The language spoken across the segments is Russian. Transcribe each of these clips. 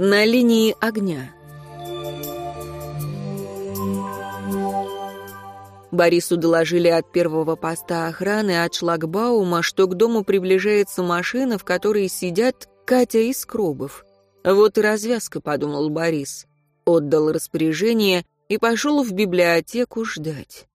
На линии огня. Борису доложили от первого поста охраны от шлагбаума, что к дому приближается машина, в которой сидят Катя и Скробов. «Вот и развязка», — подумал Борис. Отдал распоряжение и пошел в библиотеку ждать.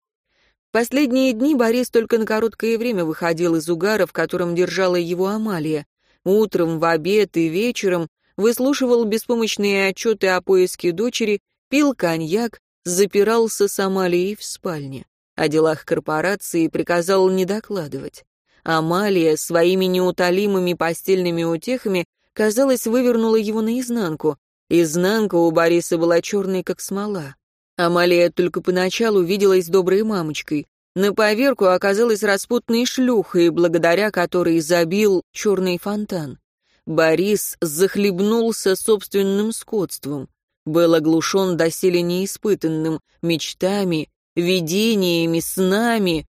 Последние дни Борис только на короткое время выходил из угара, в котором держала его Амалия. Утром, в обед и вечером выслушивал беспомощные отчеты о поиске дочери, пил коньяк, запирался с Амалией в спальне. О делах корпорации приказал не докладывать. Амалия своими неутолимыми постельными утехами, казалось, вывернула его наизнанку. Изнанка у Бориса была черной, как смола. Амалия только поначалу виделась доброй мамочкой. На поверку оказалась распутной шлюхой, благодаря которой забил черный фонтан. Борис захлебнулся собственным скотством был оглушен доселе неиспытанным мечтами, видениями, снами.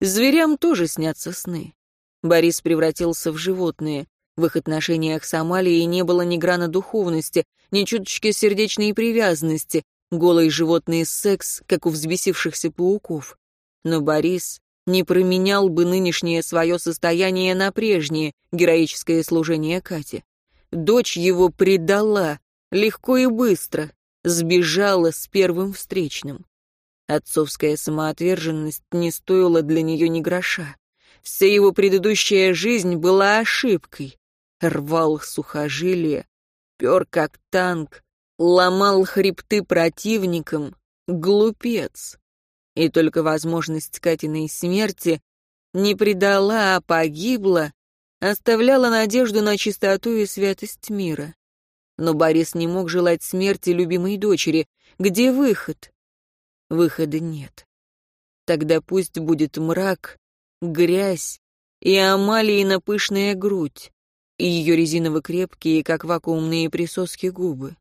Зверям тоже снятся сны. Борис превратился в животное. В их отношениях с Амалией не было ни грана духовности, ни чуточки сердечной привязанности, голый животный секс, как у взбесившихся пауков. Но Борис не променял бы нынешнее свое состояние на прежнее героическое служение Кате. Дочь его предала, легко и быстро, сбежала с первым встречным. Отцовская самоотверженность не стоила для нее ни гроша. Вся его предыдущая жизнь была ошибкой. Рвал сухожилия, пер как танк, ломал хребты противникам, глупец. И только возможность Катиной смерти не предала, а погибла, оставляла надежду на чистоту и святость мира. Но Борис не мог желать смерти любимой дочери. Где выход? Выхода нет. Тогда пусть будет мрак, грязь и Амалиина пышная грудь, и ее резиново-крепкие, как вакуумные присоски губы.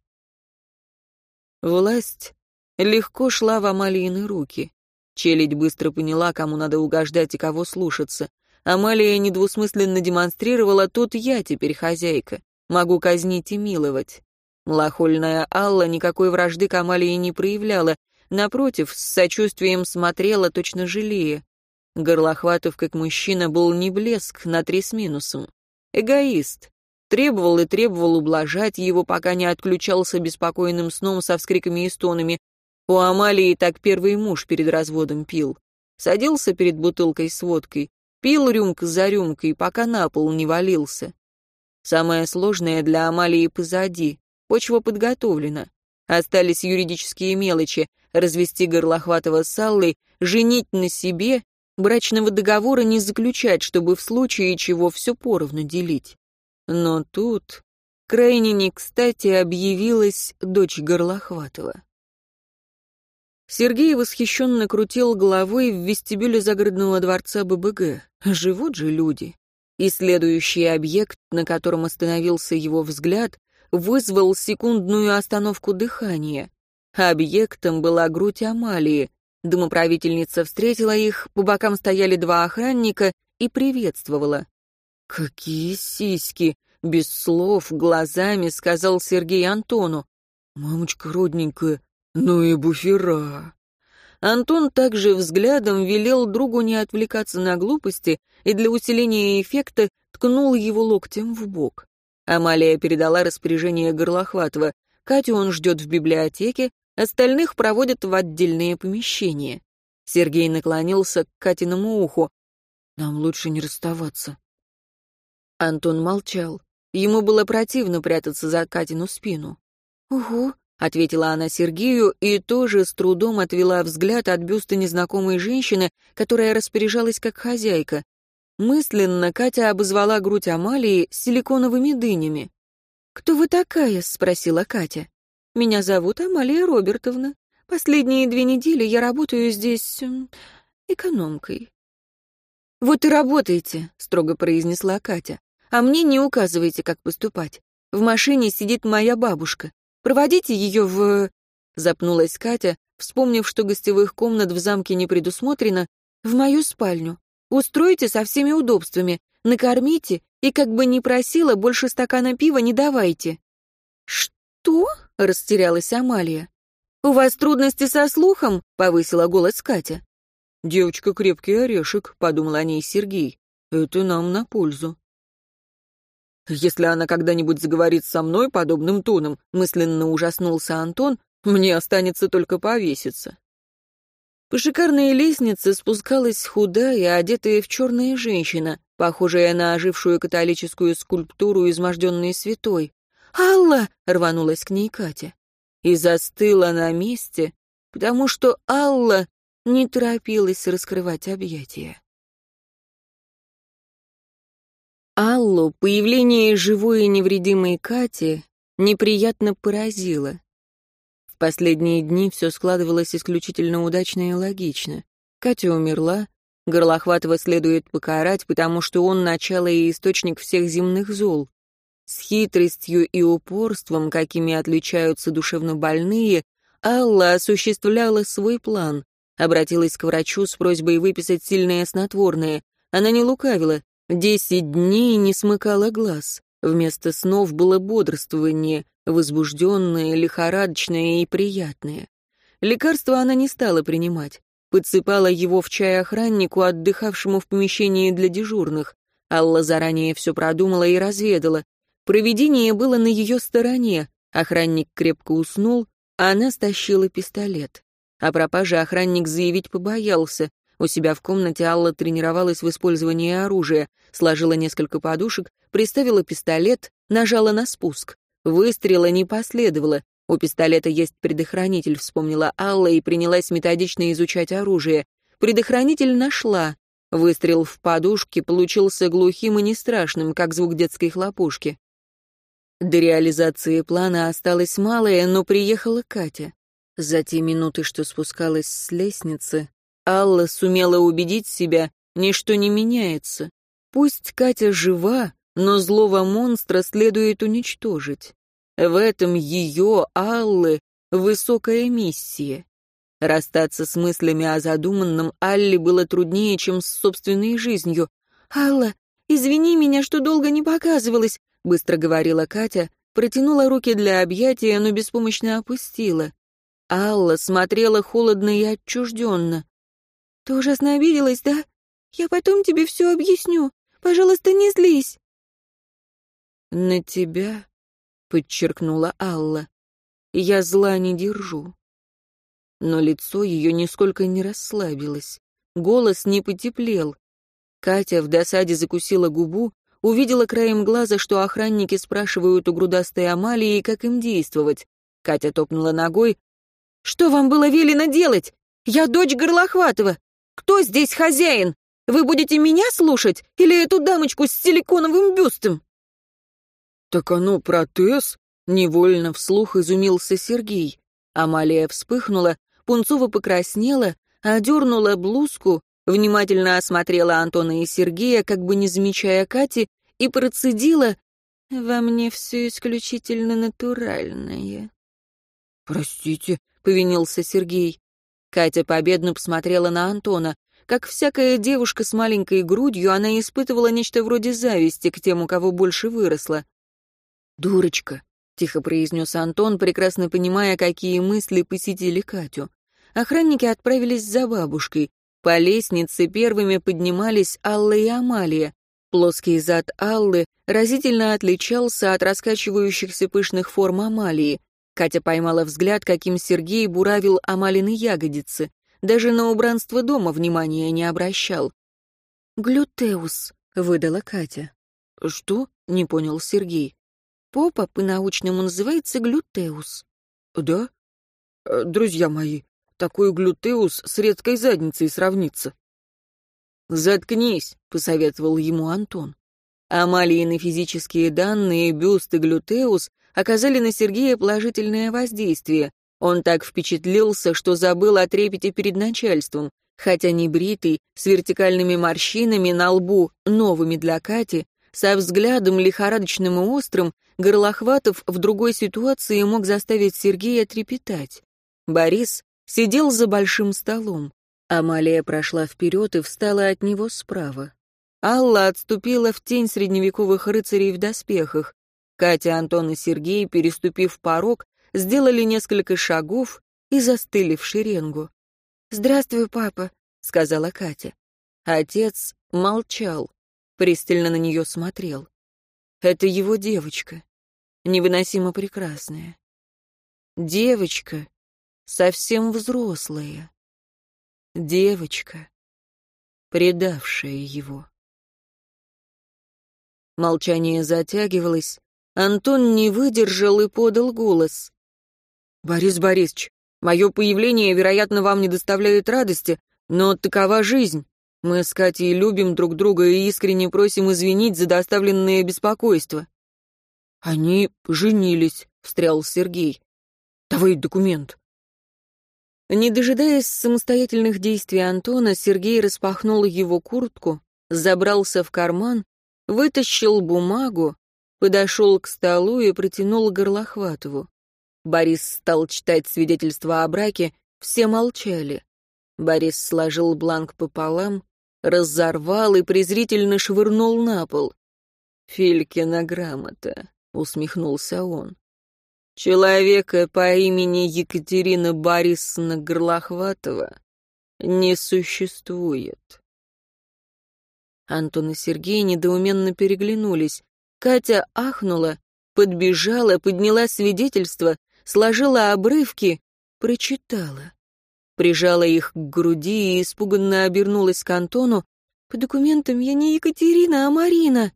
Власть легко шла в Амалиины руки. Челядь быстро поняла, кому надо угождать и кого слушаться. Амалия недвусмысленно демонстрировала, тут я теперь хозяйка. Могу казнить и миловать. Малохольная Алла никакой вражды к Амалии не проявляла, напротив, с сочувствием смотрела, точно жалея. Горлохватов, как мужчина, был не блеск на три с минусом. Эгоист. Требовал и требовал ублажать его, пока не отключался беспокойным сном со вскриками и стонами. У Амалии так первый муж перед разводом пил. Садился перед бутылкой с водкой, пил рюмка за рюмкой, пока на пол не валился. Самое сложное для Амалии позади. Почва подготовлена. Остались юридические мелочи. Развести Горлохватова с Аллой, женить на себе, брачного договора не заключать, чтобы в случае чего все поровну делить. Но тут крайне не кстати объявилась дочь Горлохватова. Сергей восхищенно крутил головой в вестибюле загородного дворца ББГ. Живут же люди и следующий объект, на котором остановился его взгляд, вызвал секундную остановку дыхания. Объектом была грудь Амалии. Домоправительница встретила их, по бокам стояли два охранника и приветствовала. «Какие сиськи!» — без слов, глазами сказал Сергей Антону. «Мамочка родненькая, ну и буфера!» Антон также взглядом велел другу не отвлекаться на глупости и для усиления эффекта ткнул его локтем в бок. Амалия передала распоряжение Горлохватова. Катю он ждет в библиотеке, остальных проводят в отдельные помещения. Сергей наклонился к Катиному уху. «Нам лучше не расставаться». Антон молчал. Ему было противно прятаться за Катину спину. «Угу», — ответила она Сергею и тоже с трудом отвела взгляд от бюста незнакомой женщины, которая распоряжалась как хозяйка. Мысленно Катя обозвала грудь Амалии силиконовыми дынями. «Кто вы такая?» — спросила Катя. «Меня зовут Амалия Робертовна. Последние две недели я работаю здесь... экономкой». «Вот и работайте», — строго произнесла Катя. «А мне не указывайте, как поступать. В машине сидит моя бабушка. Проводите ее в...» Запнулась Катя, вспомнив, что гостевых комнат в замке не предусмотрено, в мою спальню. Устройте со всеми удобствами, накормите и, как бы ни просила, больше стакана пива не давайте. «Что?» — растерялась Амалия. «У вас трудности со слухом?» — повысила голос Катя. «Девочка крепкий орешек», — подумал о ней Сергей. «Это нам на пользу». «Если она когда-нибудь заговорит со мной подобным тоном», — мысленно ужаснулся Антон, «мне останется только повеситься». По шикарной лестнице спускалась худая, одетая в черная женщина, похожая на ожившую католическую скульптуру изможденной святой. «Алла!» — рванулась к ней Катя. И застыла на месте, потому что Алла не торопилась раскрывать объятия. Аллу появление живой и невредимой Кати неприятно поразило. В последние дни все складывалось исключительно удачно и логично. Катя умерла, Горлохватова следует покарать, потому что он начало и источник всех земных зол. С хитростью и упорством, какими отличаются душевно больные, Алла осуществляла свой план. Обратилась к врачу с просьбой выписать сильное снотворное. Она не лукавила. Десять дней не смыкала глаз. Вместо снов было бодрствование, возбужденное, лихорадочное и приятное. Лекарства она не стала принимать. Подсыпала его в чай охраннику, отдыхавшему в помещении для дежурных. Алла заранее все продумала и разведала. Провидение было на ее стороне. Охранник крепко уснул, а она стащила пистолет. О пропаже охранник заявить побоялся. У себя в комнате Алла тренировалась в использовании оружия, сложила несколько подушек, приставила пистолет, нажала на спуск. Выстрела не последовало. У пистолета есть предохранитель, вспомнила Алла и принялась методично изучать оружие. Предохранитель нашла. Выстрел в подушке получился глухим и не страшным, как звук детской хлопушки. До реализации плана осталось малое, но приехала Катя. За те минуты, что спускалась с лестницы, Алла сумела убедить себя, ничто не меняется. Пусть Катя жива, но злого монстра следует уничтожить. В этом ее, Аллы, высокая миссия. Расстаться с мыслями о задуманном Алле было труднее, чем с собственной жизнью. «Алла, извини меня, что долго не показывалась», — быстро говорила Катя, протянула руки для объятия, но беспомощно опустила. Алла смотрела холодно и отчужденно. «Ты ужасно обиделась, да? Я потом тебе все объясню. Пожалуйста, не злись». «На тебя», — подчеркнула Алла, — «я зла не держу». Но лицо ее нисколько не расслабилось, голос не потеплел. Катя в досаде закусила губу, увидела краем глаза, что охранники спрашивают у грудастой Амалии, как им действовать. Катя топнула ногой, что вам было велено делать? Я дочь Горлохватова. Кто здесь хозяин? Вы будете меня слушать или эту дамочку с силиконовым бюстом?» «Так оно протез?» — невольно вслух изумился Сергей. Амалия вспыхнула, Пунцова покраснела, одернула блузку, внимательно осмотрела Антона и Сергея, как бы не замечая Кати, и процедила «Во мне все исключительно натуральное». «Простите», повинился Сергей. Катя победно посмотрела на Антона. Как всякая девушка с маленькой грудью, она испытывала нечто вроде зависти к тем, у кого больше выросла. «Дурочка», — тихо произнес Антон, прекрасно понимая, какие мысли посетили Катю. Охранники отправились за бабушкой. По лестнице первыми поднимались Алла и Амалия. Плоский зад Аллы разительно отличался от раскачивающихся пышных форм Амалии. Катя поймала взгляд, каким Сергей буравил Амалины ягодицы. Даже на убранство дома внимания не обращал. «Глютеус», — выдала Катя. «Что?» — не понял Сергей. «Попа по-научному называется глютеус». «Да? Э, друзья мои, такой глютеус с редкой задницей сравнится». «Заткнись», — посоветовал ему Антон. Амалии физические данные, бюст и глютеус оказали на Сергея положительное воздействие. Он так впечатлился, что забыл о трепете перед начальством. Хотя не бритый, с вертикальными морщинами на лбу, новыми для Кати, со взглядом лихорадочным и острым, Горлохватов в другой ситуации мог заставить Сергея трепетать. Борис сидел за большим столом. Амалия прошла вперед и встала от него справа. Алла отступила в тень средневековых рыцарей в доспехах. Катя, Антон и Сергей, переступив порог, сделали несколько шагов и застыли в шеренгу. «Здравствуй, папа», — сказала Катя. Отец молчал, пристально на нее смотрел. Это его девочка, невыносимо прекрасная. Девочка, совсем взрослая. Девочка, предавшая его. Молчание затягивалось. Антон не выдержал и подал голос. «Борис Борисович, мое появление, вероятно, вам не доставляет радости, но такова жизнь. Мы с Катей любим друг друга и искренне просим извинить за доставленное беспокойство». «Они женились», — встрял Сергей. «Давай документ». Не дожидаясь самостоятельных действий Антона, Сергей распахнул его куртку, забрался в карман, вытащил бумагу, подошел к столу и протянул Горлохватову. Борис стал читать свидетельство о браке, все молчали. Борис сложил бланк пополам, разорвал и презрительно швырнул на пол. «Филькина грамота», — усмехнулся он. «Человека по имени Екатерина Борисовна Горлохватова не существует». Антон и Сергей недоуменно переглянулись. Катя ахнула, подбежала, подняла свидетельство, сложила обрывки, прочитала. Прижала их к груди и испуганно обернулась к Антону. «По документам я не Екатерина, а Марина».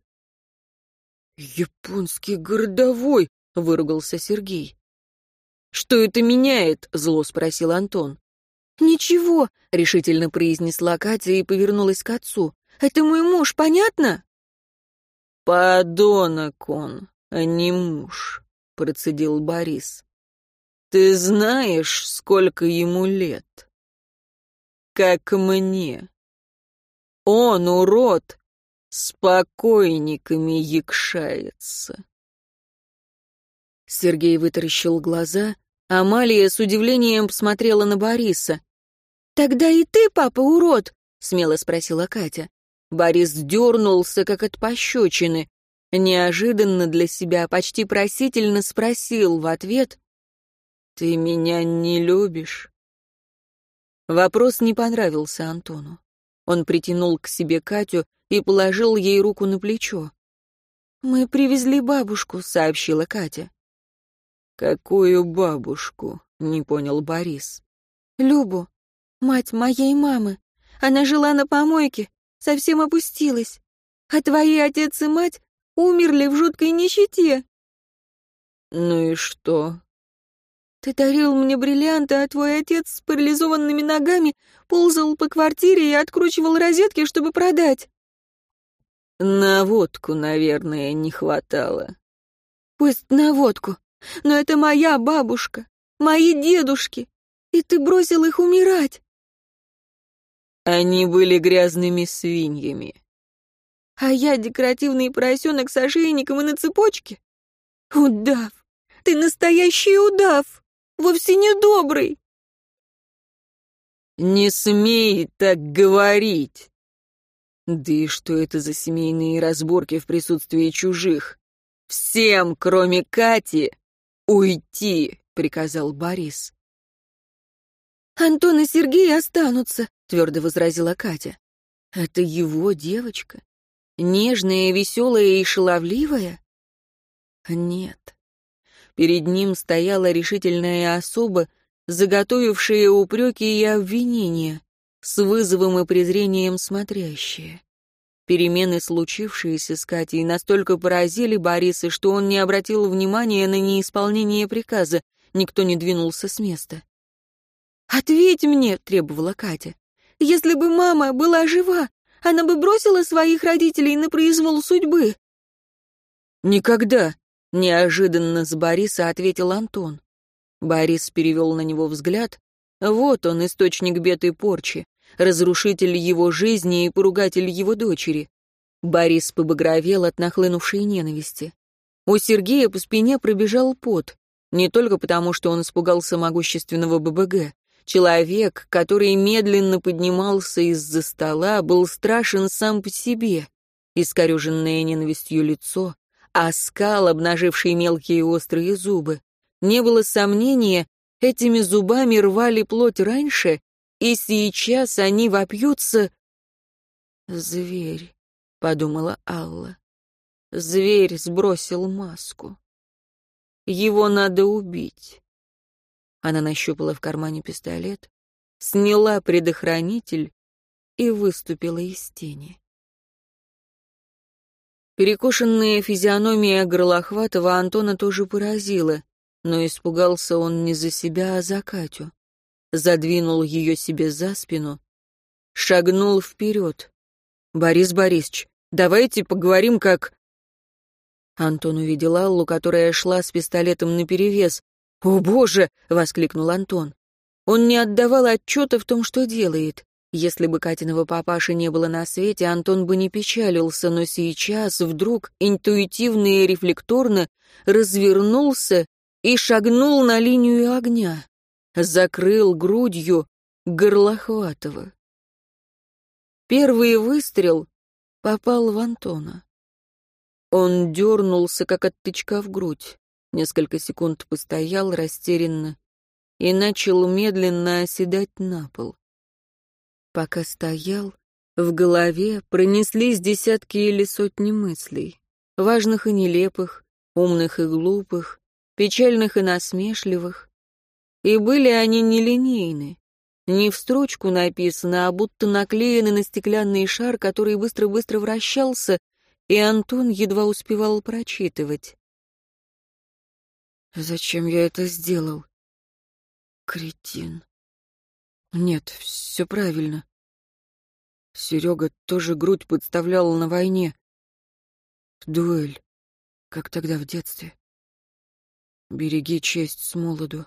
«Японский городовой!» — выругался Сергей. «Что это меняет?» — зло спросил Антон. «Ничего», — решительно произнесла Катя и повернулась к отцу. Это мой муж, понятно?» «Подонок он, а не муж», — процедил Борис. «Ты знаешь, сколько ему лет?» «Как мне. Он, урод, с покойниками якшается». Сергей вытаращил глаза, Амалия с удивлением посмотрела на Бориса. «Тогда и ты, папа, урод?» — смело спросила Катя. Борис дернулся, как от пощечины. Неожиданно для себя, почти просительно спросил в ответ, «Ты меня не любишь?» Вопрос не понравился Антону. Он притянул к себе Катю и положил ей руку на плечо. «Мы привезли бабушку», — сообщила Катя. «Какую бабушку?» — не понял Борис. «Любу, мать моей мамы. Она жила на помойке, совсем опустилась. А твои отец и мать умерли в жуткой нищете. Ну и что? Ты дарил мне бриллианты, а твой отец с парализованными ногами ползал по квартире и откручивал розетки, чтобы продать. На водку, наверное, не хватало. Пусть на водку, но это моя бабушка, мои дедушки, и ты бросил их умирать. Они были грязными свиньями. А я декоративный поросенок с ошейником и на цепочке? Удав! Ты настоящий удав! Вовсе не добрый! Не смей так говорить! Да и что это за семейные разборки в присутствии чужих? Всем, кроме Кати, уйти, приказал Борис. Антон и Сергей останутся, твердо возразила Катя. Это его девочка? Нежная, веселая и шаловливая? Нет. Перед ним стояла решительная особа, заготовившая упреки и обвинения, с вызовом и презрением смотрящая. Перемены, случившиеся с Катей, настолько поразили Бориса, что он не обратил внимания на неисполнение приказа, никто не двинулся с места. «Ответь мне!» — требовала Катя. Если бы мама была жива, она бы бросила своих родителей на произвол судьбы. «Никогда», — неожиданно с Бориса ответил Антон. Борис перевел на него взгляд. Вот он, источник бед и порчи, разрушитель его жизни и поругатель его дочери. Борис побагровел от нахлынувшей ненависти. У Сергея по спине пробежал пот, не только потому, что он испугался могущественного ББГ. Человек, который медленно поднимался из-за стола, был страшен сам по себе. Искореженное ненавистью лицо, а скал, обнаживший мелкие острые зубы. Не было сомнения, этими зубами рвали плоть раньше, и сейчас они вопьются... «Зверь», — подумала Алла. «Зверь сбросил маску. Его надо убить». Она нащупала в кармане пистолет, сняла предохранитель и выступила из тени. Перекошенная физиономия Горлохватова Антона тоже поразила, но испугался он не за себя, а за Катю. Задвинул ее себе за спину, шагнул вперед. «Борис Борисович, давайте поговорим как...» Антон увидел Аллу, которая шла с пистолетом наперевес. «О, Боже!» — воскликнул Антон. Он не отдавал отчета в том, что делает. Если бы Катиного папаши не было на свете, Антон бы не печалился, но сейчас вдруг интуитивно и рефлекторно развернулся и шагнул на линию огня. Закрыл грудью Горлохватова. Первый выстрел попал в Антона. Он дернулся, как от тычка в грудь. Несколько секунд постоял растерянно, и начал медленно оседать на пол. Пока стоял, в голове пронеслись десятки или сотни мыслей, важных и нелепых, умных и глупых, печальных и насмешливых. И были они нелинейны, не в строчку написано, а будто наклеены на стеклянный шар, который быстро-быстро вращался, и Антон едва успевал прочитывать. «Зачем я это сделал?» Кретин. Нет, все правильно. Серега тоже грудь подставлял на войне. Дуэль, как тогда в детстве. Береги честь с молоду.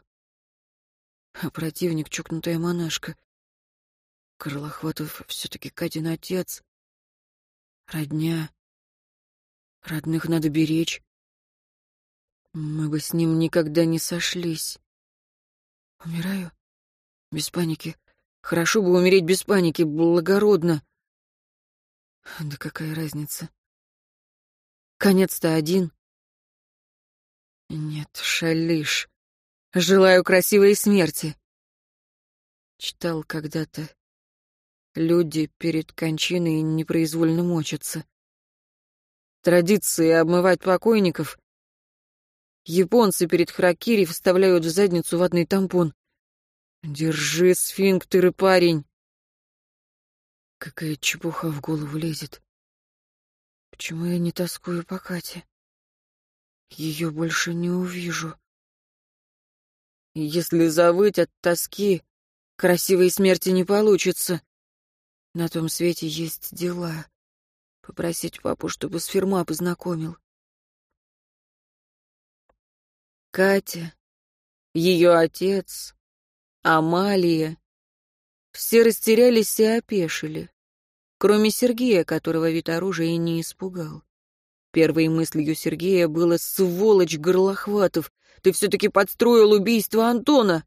А противник — чокнутая монашка. Крылохватов все-таки Катин отец. Родня. Родных надо беречь. Мы бы с ним никогда не сошлись. Умираю? Без паники. Хорошо бы умереть без паники, благородно. Да какая разница? Конец-то один. Нет, шалишь. Желаю красивой смерти. Читал когда-то. Люди перед кончиной непроизвольно мочатся. Традиции обмывать покойников Японцы перед хракири вставляют в задницу ватный тампон. Держи сфинктеры, парень. Какая чепуха в голову лезет. Почему я не тоскую по Кате? Ее больше не увижу. Если завыть от тоски, красивой смерти не получится. На том свете есть дела. Попросить папу, чтобы с фирма познакомил. Катя, ее отец, Амалия. Все растерялись и опешили, кроме Сергея, которого вид оружия не испугал. Первой мыслью Сергея было «Сволочь, Горлохватов, ты все-таки подстроил убийство Антона!»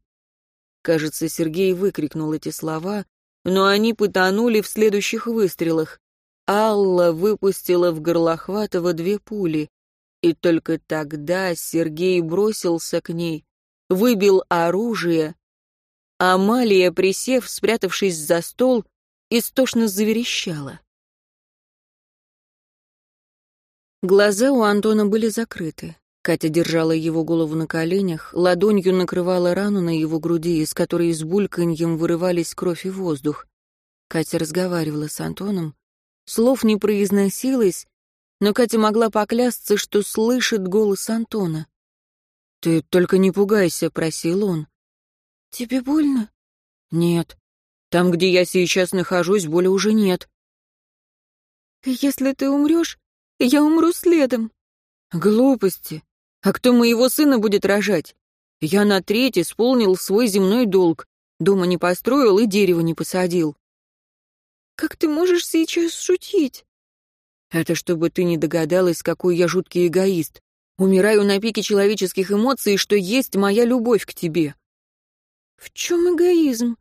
Кажется, Сергей выкрикнул эти слова, но они потонули в следующих выстрелах. Алла выпустила в Горлохватова две пули. И только тогда Сергей бросился к ней, выбил оружие. Амалия, присев, спрятавшись за стол, истошно заверещала. Глаза у Антона были закрыты. Катя держала его голову на коленях, ладонью накрывала рану на его груди, из которой с бульканьем вырывались кровь и воздух. Катя разговаривала с Антоном. Слов не произносилось, но Катя могла поклясться, что слышит голос Антона. «Ты только не пугайся», — просил он. «Тебе больно?» «Нет. Там, где я сейчас нахожусь, боли уже нет». «Если ты умрешь, я умру следом». «Глупости. А кто моего сына будет рожать? Я на треть исполнил свой земной долг. Дома не построил и дерево не посадил». «Как ты можешь сейчас шутить?» Это чтобы ты не догадалась, какой я жуткий эгоист. Умираю на пике человеческих эмоций, что есть моя любовь к тебе. В чем эгоизм?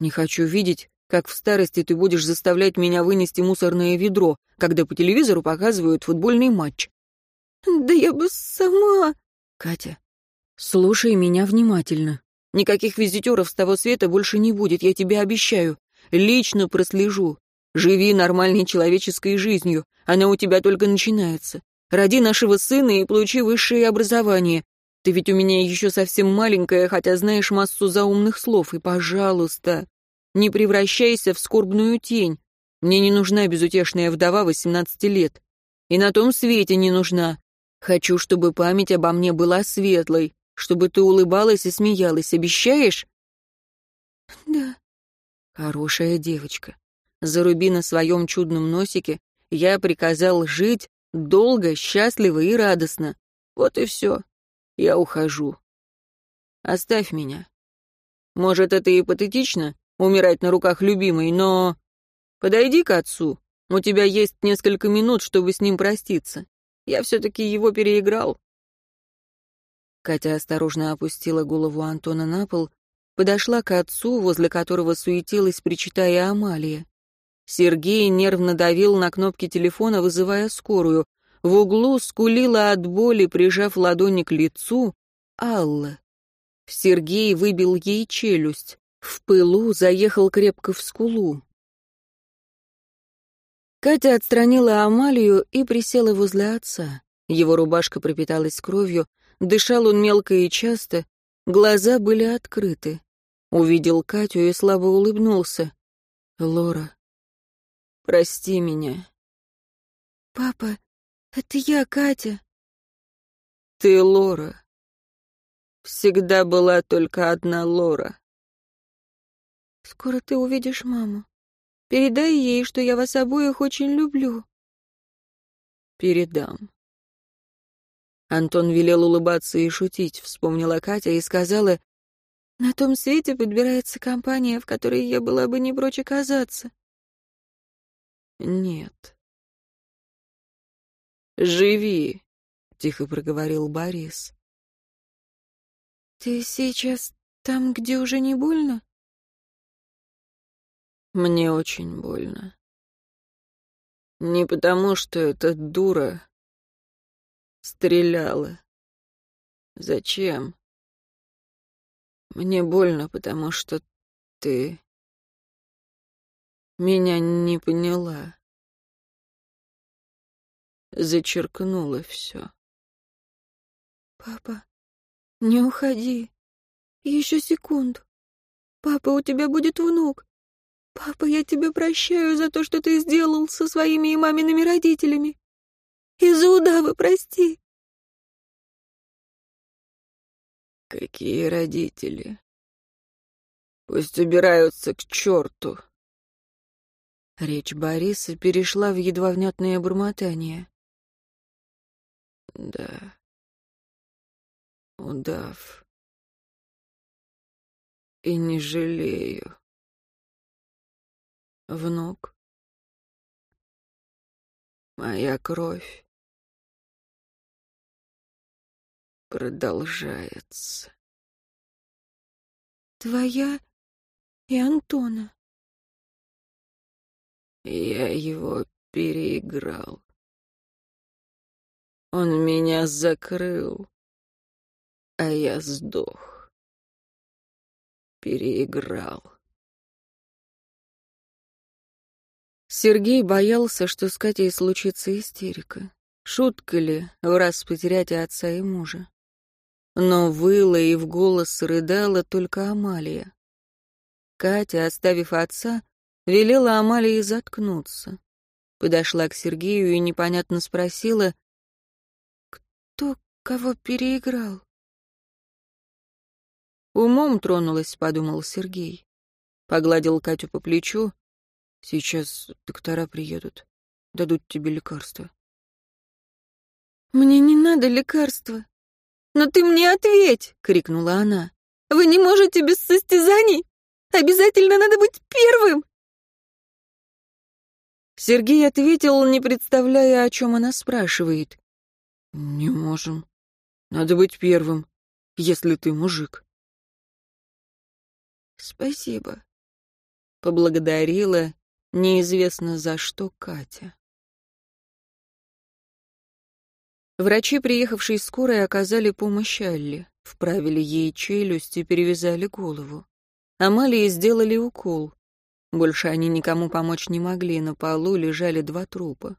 Не хочу видеть, как в старости ты будешь заставлять меня вынести мусорное ведро, когда по телевизору показывают футбольный матч. Да я бы сама... Катя, слушай меня внимательно. Никаких визитеров с того света больше не будет, я тебе обещаю. Лично прослежу. Живи нормальной человеческой жизнью. Она у тебя только начинается. Роди нашего сына и получи высшее образование. Ты ведь у меня еще совсем маленькая, хотя знаешь массу заумных слов. И, пожалуйста, не превращайся в скорбную тень. Мне не нужна безутешная вдова 18 лет. И на том свете не нужна. Хочу, чтобы память обо мне была светлой, чтобы ты улыбалась и смеялась. Обещаешь? Да. Хорошая девочка. Заруби на своем чудном носике. Я приказал жить долго, счастливо и радостно. Вот и все. Я ухожу. Оставь меня. Может, это и патетично, умирать на руках любимой, но... Подойди к отцу. У тебя есть несколько минут, чтобы с ним проститься. Я все-таки его переиграл». Катя осторожно опустила голову Антона на пол, подошла к отцу, возле которого суетилась, причитая Амалия. Сергей нервно давил на кнопки телефона, вызывая скорую. В углу скулила от боли, прижав ладони к лицу, Алла. Сергей выбил ей челюсть. В пылу заехал крепко в скулу. Катя отстранила Амалию и присела возле отца. Его рубашка пропиталась кровью, дышал он мелко и часто, глаза были открыты. Увидел Катю и слабо улыбнулся. «Лора, прости меня». «Папа, это я, Катя». «Ты Лора. Всегда была только одна Лора». «Скоро ты увидишь маму. Передай ей, что я вас обоих очень люблю». «Передам». Антон велел улыбаться и шутить, вспомнила Катя и сказала, «На том свете подбирается компания, в которой я была бы не прочь оказаться». «Нет». «Живи», — тихо проговорил Борис. «Ты сейчас там, где уже не больно?» Мне очень больно. Не потому, что эта дура стреляла. Зачем? Мне больно, потому что ты меня не поняла. Зачеркнула все. Папа, не уходи. Еще секунду. Папа, у тебя будет внук. «Папа, я тебя прощаю за то, что ты сделал со своими и мамиными родителями. И за удавы прости». «Какие родители? Пусть убираются к черту». Речь Бориса перешла в едва внятное бормотание. «Да, удав. И не жалею» внук. Моя кровь продолжается. Твоя и Антона. Я его переиграл. Он меня закрыл, а я сдох. Переиграл. Сергей боялся, что с Катей случится истерика. Шутка ли в раз потерять отца и мужа? Но выла и в голос рыдала только Амалия. Катя, оставив отца, велела Амалии заткнуться. Подошла к Сергею и непонятно спросила, «Кто кого переиграл?» «Умом тронулась», — подумал Сергей. Погладил Катю по плечу, Сейчас доктора приедут, дадут тебе лекарства. «Мне не надо лекарства. Но ты мне ответь!» — крикнула она. «Вы не можете без состязаний? Обязательно надо быть первым!» Сергей ответил, не представляя, о чем она спрашивает. «Не можем. Надо быть первым, если ты мужик». «Спасибо», — поблагодарила Неизвестно за что Катя. Врачи, приехавшие скорой, оказали помощь Алле, вправили ей челюсть и перевязали голову. Амалии сделали укол. Больше они никому помочь не могли, на полу лежали два трупа.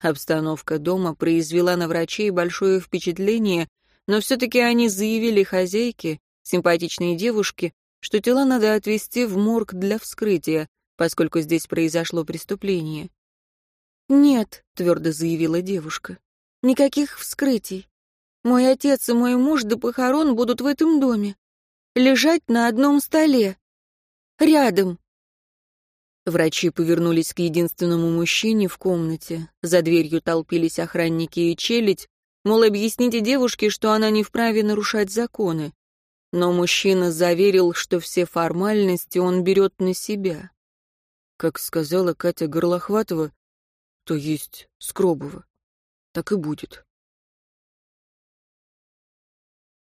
Обстановка дома произвела на врачей большое впечатление, но все-таки они заявили хозяйке, симпатичной девушке, что тела надо отвезти в морг для вскрытия, поскольку здесь произошло преступление. «Нет», — твердо заявила девушка, — «никаких вскрытий. Мой отец и мой муж до похорон будут в этом доме. Лежать на одном столе. Рядом». Врачи повернулись к единственному мужчине в комнате. За дверью толпились охранники и челядь, мол, объясните девушке, что она не вправе нарушать законы. Но мужчина заверил, что все формальности он берет на себя. Как сказала Катя Горлохватова, то есть Скробова, так и будет.